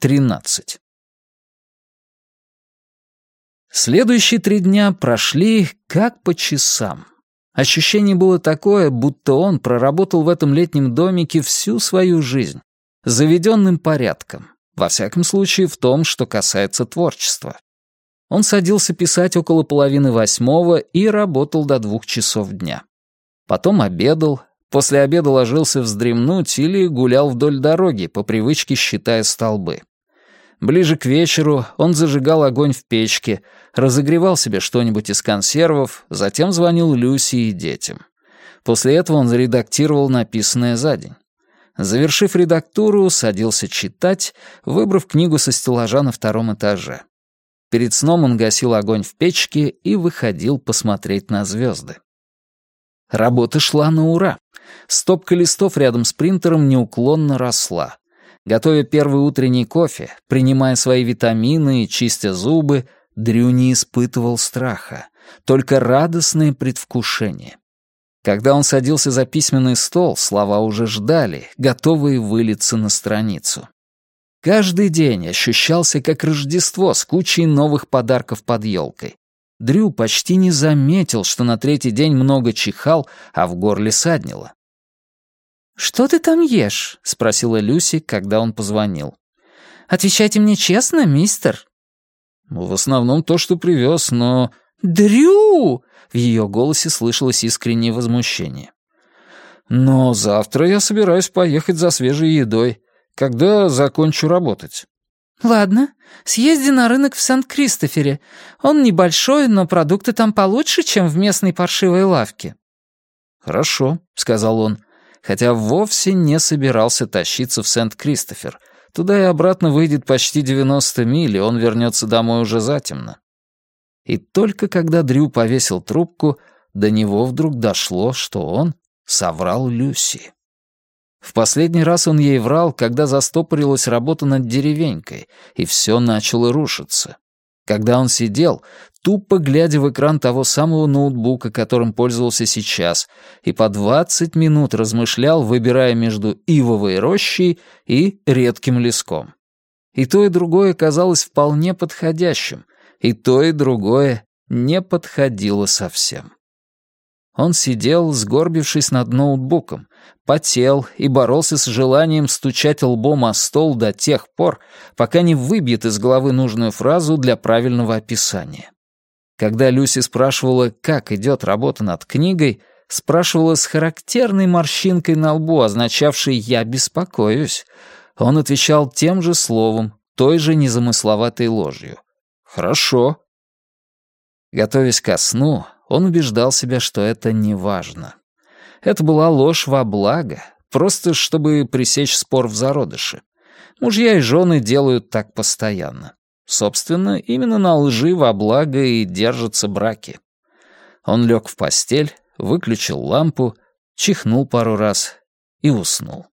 13. Следующие три дня прошли как по часам. Ощущение было такое, будто он проработал в этом летнем домике всю свою жизнь, заведенным порядком, во всяком случае в том, что касается творчества. Он садился писать около половины восьмого и работал до двух часов дня. Потом обедал, после обеда ложился вздремнуть или гулял вдоль дороги, по привычке считая столбы. Ближе к вечеру он зажигал огонь в печке, разогревал себе что-нибудь из консервов, затем звонил Люси и детям. После этого он заредактировал написанное за день. Завершив редактуру, садился читать, выбрав книгу со стеллажа на втором этаже. Перед сном он гасил огонь в печке и выходил посмотреть на звезды. Работа шла на ура. Стопка листов рядом с принтером неуклонно росла. Готовя первый утренний кофе, принимая свои витамины и чистя зубы, Дрю не испытывал страха, только радостное предвкушение. Когда он садился за письменный стол, слова уже ждали, готовые вылиться на страницу. Каждый день ощущался как Рождество с кучей новых подарков под елкой. Дрю почти не заметил, что на третий день много чихал, а в горле саднило. «Что ты там ешь?» — спросила Люси, когда он позвонил. «Отвечайте мне честно, мистер». «В основном то, что привез, но...» «Дрю!» — в ее голосе слышалось искреннее возмущение. «Но завтра я собираюсь поехать за свежей едой. Когда закончу работать?» «Ладно, съезди на рынок в Сант-Кристофере. Он небольшой, но продукты там получше, чем в местной паршивой лавке». «Хорошо», — сказал он, хотя вовсе не собирался тащиться в Сент-Кристофер. Туда и обратно выйдет почти 90 миль, и он вернется домой уже затемно. И только когда Дрю повесил трубку, до него вдруг дошло, что он соврал Люси. В последний раз он ей врал, когда застопорилась работа над деревенькой, и все начало рушиться. Когда он сидел, тупо глядя в экран того самого ноутбука, которым пользовался сейчас, и по 20 минут размышлял, выбирая между ивовой рощей и редким леском. И то, и другое казалось вполне подходящим, и то, и другое не подходило совсем. Он сидел, сгорбившись над ноутбуком, потел и боролся с желанием стучать лбом о стол до тех пор, пока не выбьет из головы нужную фразу для правильного описания. Когда Люси спрашивала, как идет работа над книгой, спрашивала с характерной морщинкой на лбу, означавшей «я беспокоюсь», он отвечал тем же словом, той же незамысловатой ложью. «Хорошо». Готовясь ко сну, он убеждал себя, что это не важно. Это была ложь во благо, просто чтобы пресечь спор в зародыше. Мужья и жены делают так постоянно. Собственно, именно на лжи во благо и держатся браки. Он лег в постель, выключил лампу, чихнул пару раз и уснул.